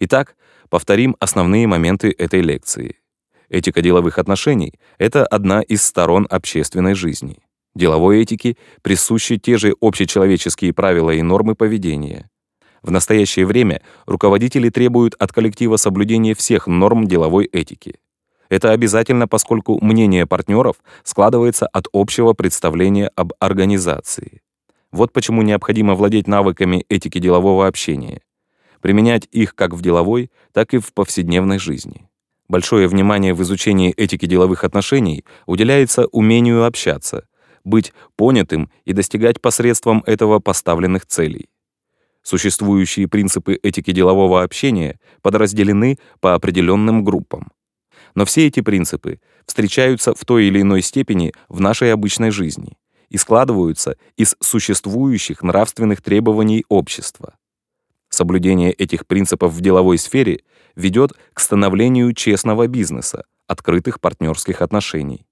Итак, повторим основные моменты этой лекции. Этика деловых отношений — это одна из сторон общественной жизни. Деловой этике присущи те же общечеловеческие правила и нормы поведения. В настоящее время руководители требуют от коллектива соблюдения всех норм деловой этики. Это обязательно, поскольку мнение партнеров складывается от общего представления об организации. Вот почему необходимо владеть навыками этики делового общения, применять их как в деловой, так и в повседневной жизни. Большое внимание в изучении этики деловых отношений уделяется умению общаться, быть понятым и достигать посредством этого поставленных целей. Существующие принципы этики делового общения подразделены по определенным группам. Но все эти принципы встречаются в той или иной степени в нашей обычной жизни и складываются из существующих нравственных требований общества. Соблюдение этих принципов в деловой сфере ведет к становлению честного бизнеса, открытых партнерских отношений.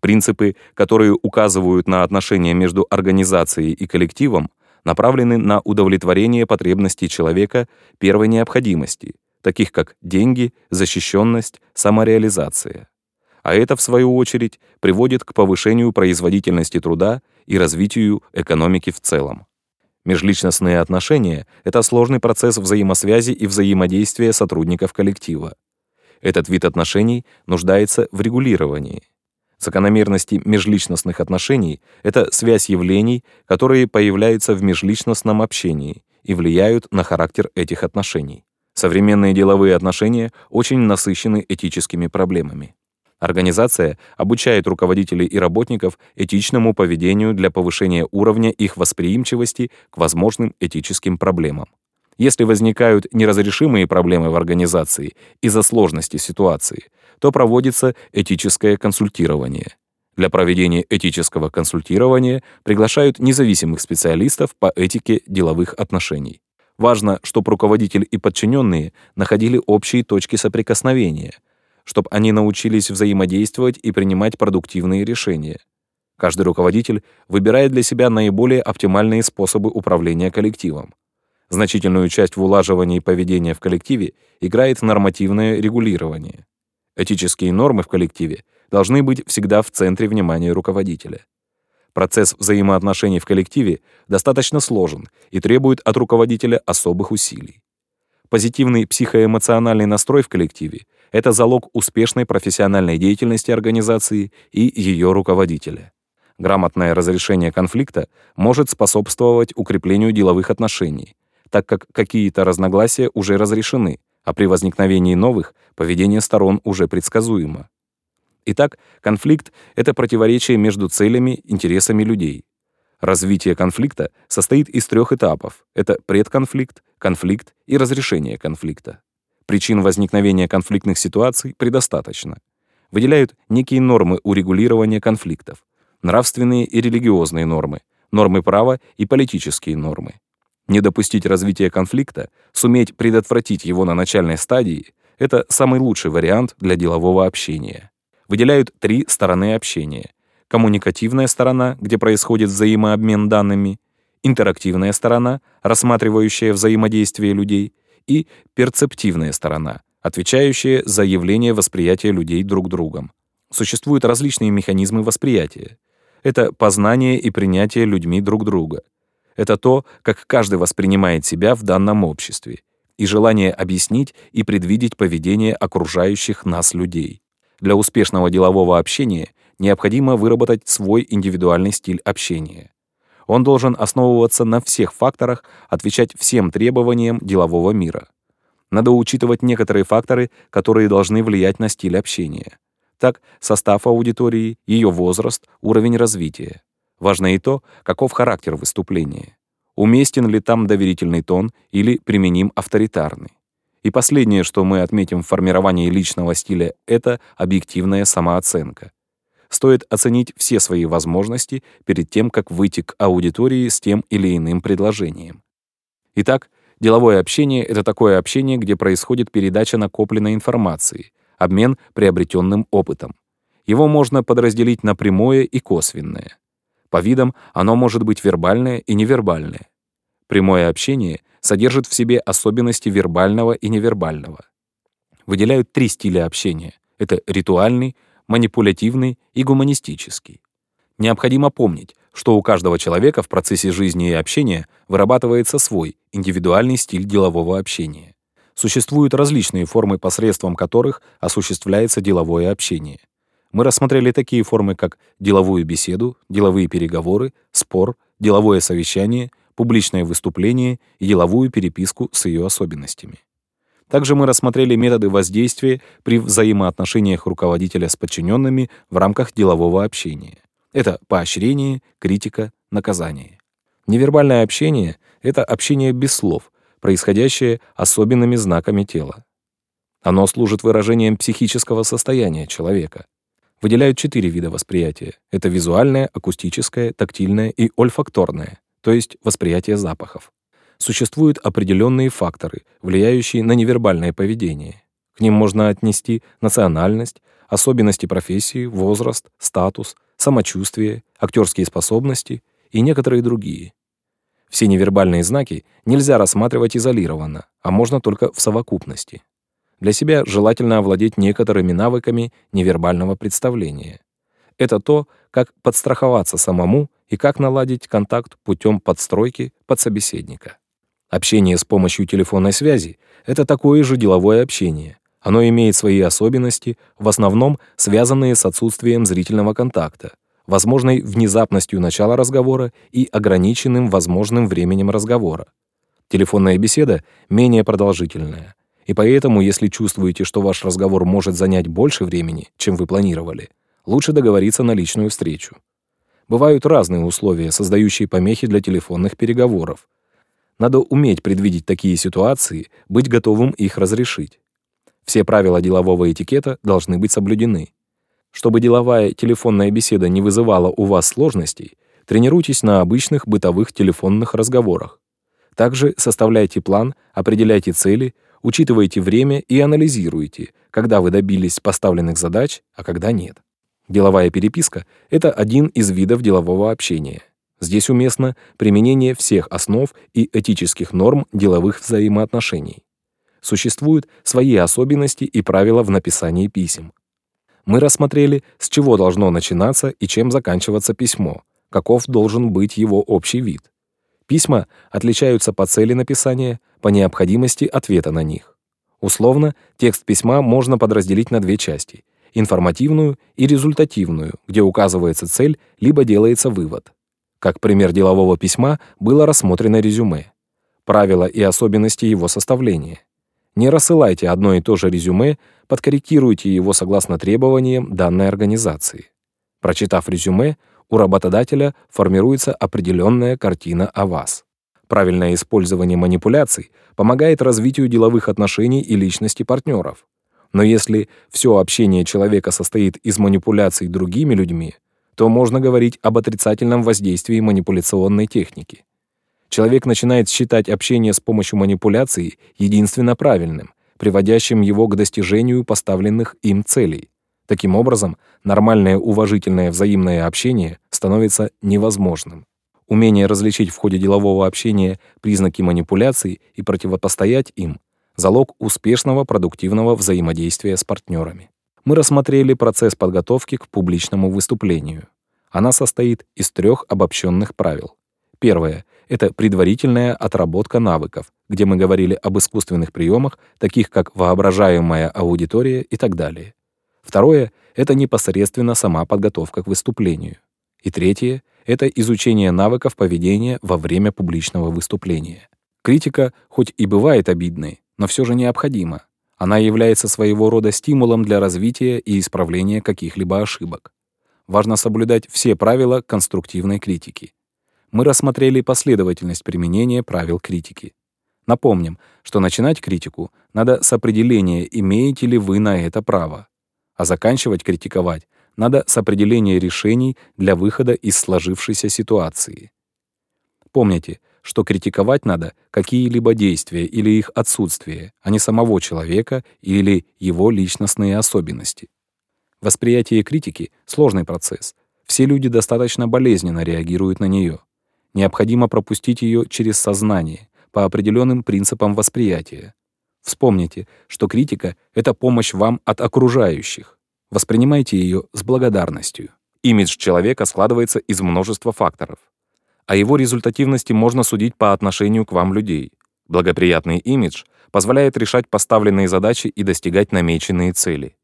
Принципы, которые указывают на отношения между организацией и коллективом, направлены на удовлетворение потребностей человека первой необходимости, таких как деньги, защищенность, самореализация. А это, в свою очередь, приводит к повышению производительности труда и развитию экономики в целом. Межличностные отношения — это сложный процесс взаимосвязи и взаимодействия сотрудников коллектива. Этот вид отношений нуждается в регулировании. Закономерности межличностных отношений — это связь явлений, которые появляются в межличностном общении и влияют на характер этих отношений. Современные деловые отношения очень насыщены этическими проблемами. Организация обучает руководителей и работников этичному поведению для повышения уровня их восприимчивости к возможным этическим проблемам. Если возникают неразрешимые проблемы в организации из-за сложности ситуации, то проводится этическое консультирование. Для проведения этического консультирования приглашают независимых специалистов по этике деловых отношений. Важно, чтобы руководитель и подчиненные находили общие точки соприкосновения — чтобы они научились взаимодействовать и принимать продуктивные решения. Каждый руководитель выбирает для себя наиболее оптимальные способы управления коллективом. Значительную часть в улаживании поведения в коллективе играет нормативное регулирование. Этические нормы в коллективе должны быть всегда в центре внимания руководителя. Процесс взаимоотношений в коллективе достаточно сложен и требует от руководителя особых усилий. Позитивный психоэмоциональный настрой в коллективе это залог успешной профессиональной деятельности организации и ее руководителя. Грамотное разрешение конфликта может способствовать укреплению деловых отношений, так как какие-то разногласия уже разрешены, а при возникновении новых поведение сторон уже предсказуемо. Итак, конфликт — это противоречие между целями, интересами людей. Развитие конфликта состоит из трех этапов — это предконфликт, конфликт и разрешение конфликта. Причин возникновения конфликтных ситуаций предостаточно. Выделяют некие нормы урегулирования конфликтов, нравственные и религиозные нормы, нормы права и политические нормы. Не допустить развития конфликта, суметь предотвратить его на начальной стадии — это самый лучший вариант для делового общения. Выделяют три стороны общения. Коммуникативная сторона, где происходит взаимообмен данными, интерактивная сторона, рассматривающая взаимодействие людей, и перцептивная сторона, отвечающая за явление восприятия людей друг другом. Существуют различные механизмы восприятия. Это познание и принятие людьми друг друга. Это то, как каждый воспринимает себя в данном обществе, и желание объяснить и предвидеть поведение окружающих нас людей. Для успешного делового общения необходимо выработать свой индивидуальный стиль общения. Он должен основываться на всех факторах, отвечать всем требованиям делового мира. Надо учитывать некоторые факторы, которые должны влиять на стиль общения. Так, состав аудитории, ее возраст, уровень развития. Важно и то, каков характер выступления. Уместен ли там доверительный тон или применим авторитарный. И последнее, что мы отметим в формировании личного стиля, это объективная самооценка стоит оценить все свои возможности перед тем, как выйти к аудитории с тем или иным предложением. Итак, деловое общение — это такое общение, где происходит передача накопленной информации, обмен приобретенным опытом. Его можно подразделить на прямое и косвенное. По видам оно может быть вербальное и невербальное. Прямое общение содержит в себе особенности вербального и невербального. Выделяют три стиля общения. Это ритуальный, манипулятивный и гуманистический. Необходимо помнить, что у каждого человека в процессе жизни и общения вырабатывается свой, индивидуальный стиль делового общения. Существуют различные формы, посредством которых осуществляется деловое общение. Мы рассмотрели такие формы, как деловую беседу, деловые переговоры, спор, деловое совещание, публичное выступление и деловую переписку с ее особенностями. Также мы рассмотрели методы воздействия при взаимоотношениях руководителя с подчиненными в рамках делового общения. Это поощрение, критика, наказание. Невербальное общение — это общение без слов, происходящее особенными знаками тела. Оно служит выражением психического состояния человека. Выделяют четыре вида восприятия. Это визуальное, акустическое, тактильное и ольфакторное, то есть восприятие запахов. Существуют определенные факторы, влияющие на невербальное поведение. К ним можно отнести национальность, особенности профессии, возраст, статус, самочувствие, актерские способности и некоторые другие. Все невербальные знаки нельзя рассматривать изолированно, а можно только в совокупности. Для себя желательно овладеть некоторыми навыками невербального представления. Это то, как подстраховаться самому и как наладить контакт путем подстройки под собеседника. Общение с помощью телефонной связи — это такое же деловое общение, оно имеет свои особенности, в основном связанные с отсутствием зрительного контакта, возможной внезапностью начала разговора и ограниченным возможным временем разговора. Телефонная беседа менее продолжительная, и поэтому, если чувствуете, что ваш разговор может занять больше времени, чем вы планировали, лучше договориться на личную встречу. Бывают разные условия, создающие помехи для телефонных переговоров. Надо уметь предвидеть такие ситуации, быть готовым их разрешить. Все правила делового этикета должны быть соблюдены. Чтобы деловая телефонная беседа не вызывала у вас сложностей, тренируйтесь на обычных бытовых телефонных разговорах. Также составляйте план, определяйте цели, учитывайте время и анализируйте, когда вы добились поставленных задач, а когда нет. Деловая переписка — это один из видов делового общения. Здесь уместно применение всех основ и этических норм деловых взаимоотношений. Существуют свои особенности и правила в написании писем. Мы рассмотрели, с чего должно начинаться и чем заканчиваться письмо, каков должен быть его общий вид. Письма отличаются по цели написания, по необходимости ответа на них. Условно, текст письма можно подразделить на две части — информативную и результативную, где указывается цель, либо делается вывод. Как пример делового письма было рассмотрено резюме, правила и особенности его составления. Не рассылайте одно и то же резюме, подкорректируйте его согласно требованиям данной организации. Прочитав резюме, у работодателя формируется определенная картина о вас. Правильное использование манипуляций помогает развитию деловых отношений и личности партнеров. Но если все общение человека состоит из манипуляций другими людьми, то можно говорить об отрицательном воздействии манипуляционной техники человек начинает считать общение с помощью манипуляций единственно правильным, приводящим его к достижению поставленных им целей. Таким образом, нормальное уважительное взаимное общение становится невозможным. Умение различить в ходе делового общения признаки манипуляций и противопостоять им — залог успешного продуктивного взаимодействия с партнерами. Мы рассмотрели процесс подготовки к публичному выступлению. Она состоит из трех обобщенных правил. Первое это предварительная отработка навыков, где мы говорили об искусственных приемах, таких как воображаемая аудитория и так далее. Второе — это непосредственно сама подготовка к выступлению. И третье — это изучение навыков поведения во время публичного выступления. Критика, хоть и бывает обидной, но все же необходима. Она является своего рода стимулом для развития и исправления каких-либо ошибок. Важно соблюдать все правила конструктивной критики мы рассмотрели последовательность применения правил критики. Напомним, что начинать критику надо с определения, имеете ли вы на это право, а заканчивать критиковать надо с определения решений для выхода из сложившейся ситуации. Помните, что критиковать надо какие-либо действия или их отсутствие, а не самого человека или его личностные особенности. Восприятие критики — сложный процесс. Все люди достаточно болезненно реагируют на нее. Необходимо пропустить ее через сознание, по определенным принципам восприятия. Вспомните, что критика — это помощь вам от окружающих. Воспринимайте ее с благодарностью. Имидж человека складывается из множества факторов. О его результативности можно судить по отношению к вам людей. Благоприятный имидж позволяет решать поставленные задачи и достигать намеченные цели.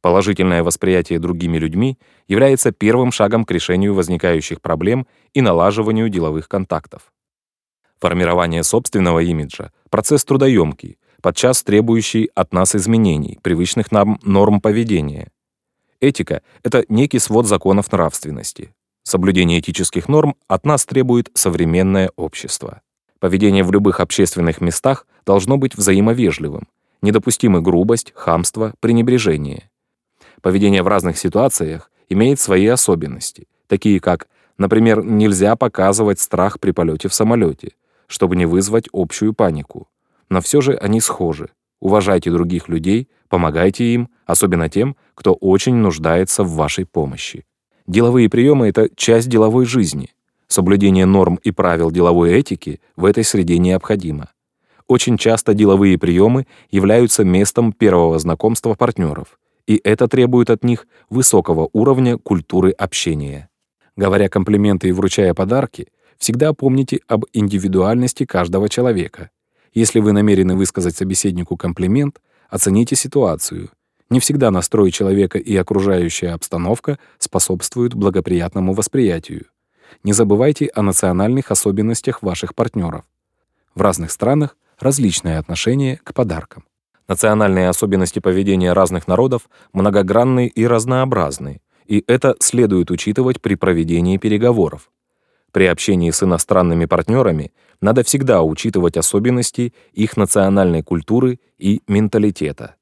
Положительное восприятие другими людьми является первым шагом к решению возникающих проблем и налаживанию деловых контактов. Формирование собственного имиджа — процесс трудоемкий, подчас требующий от нас изменений, привычных нам норм поведения. Этика — это некий свод законов нравственности. Соблюдение этических норм от нас требует современное общество. Поведение в любых общественных местах должно быть взаимовежливым. Недопустимы грубость, хамство, пренебрежение. Поведение в разных ситуациях имеет свои особенности, такие как, например, нельзя показывать страх при полете в самолете, чтобы не вызвать общую панику. Но все же они схожи. Уважайте других людей, помогайте им, особенно тем, кто очень нуждается в вашей помощи. Деловые приемы — это часть деловой жизни. Соблюдение норм и правил деловой этики в этой среде необходимо. Очень часто деловые приемы являются местом первого знакомства партнеров, и это требует от них высокого уровня культуры общения. Говоря комплименты и вручая подарки, всегда помните об индивидуальности каждого человека. Если вы намерены высказать собеседнику комплимент, оцените ситуацию. Не всегда настрой человека и окружающая обстановка способствуют благоприятному восприятию. Не забывайте о национальных особенностях ваших партнеров. В разных странах различное отношение к подаркам. Национальные особенности поведения разных народов многогранны и разнообразны, и это следует учитывать при проведении переговоров. При общении с иностранными партнерами надо всегда учитывать особенности их национальной культуры и менталитета.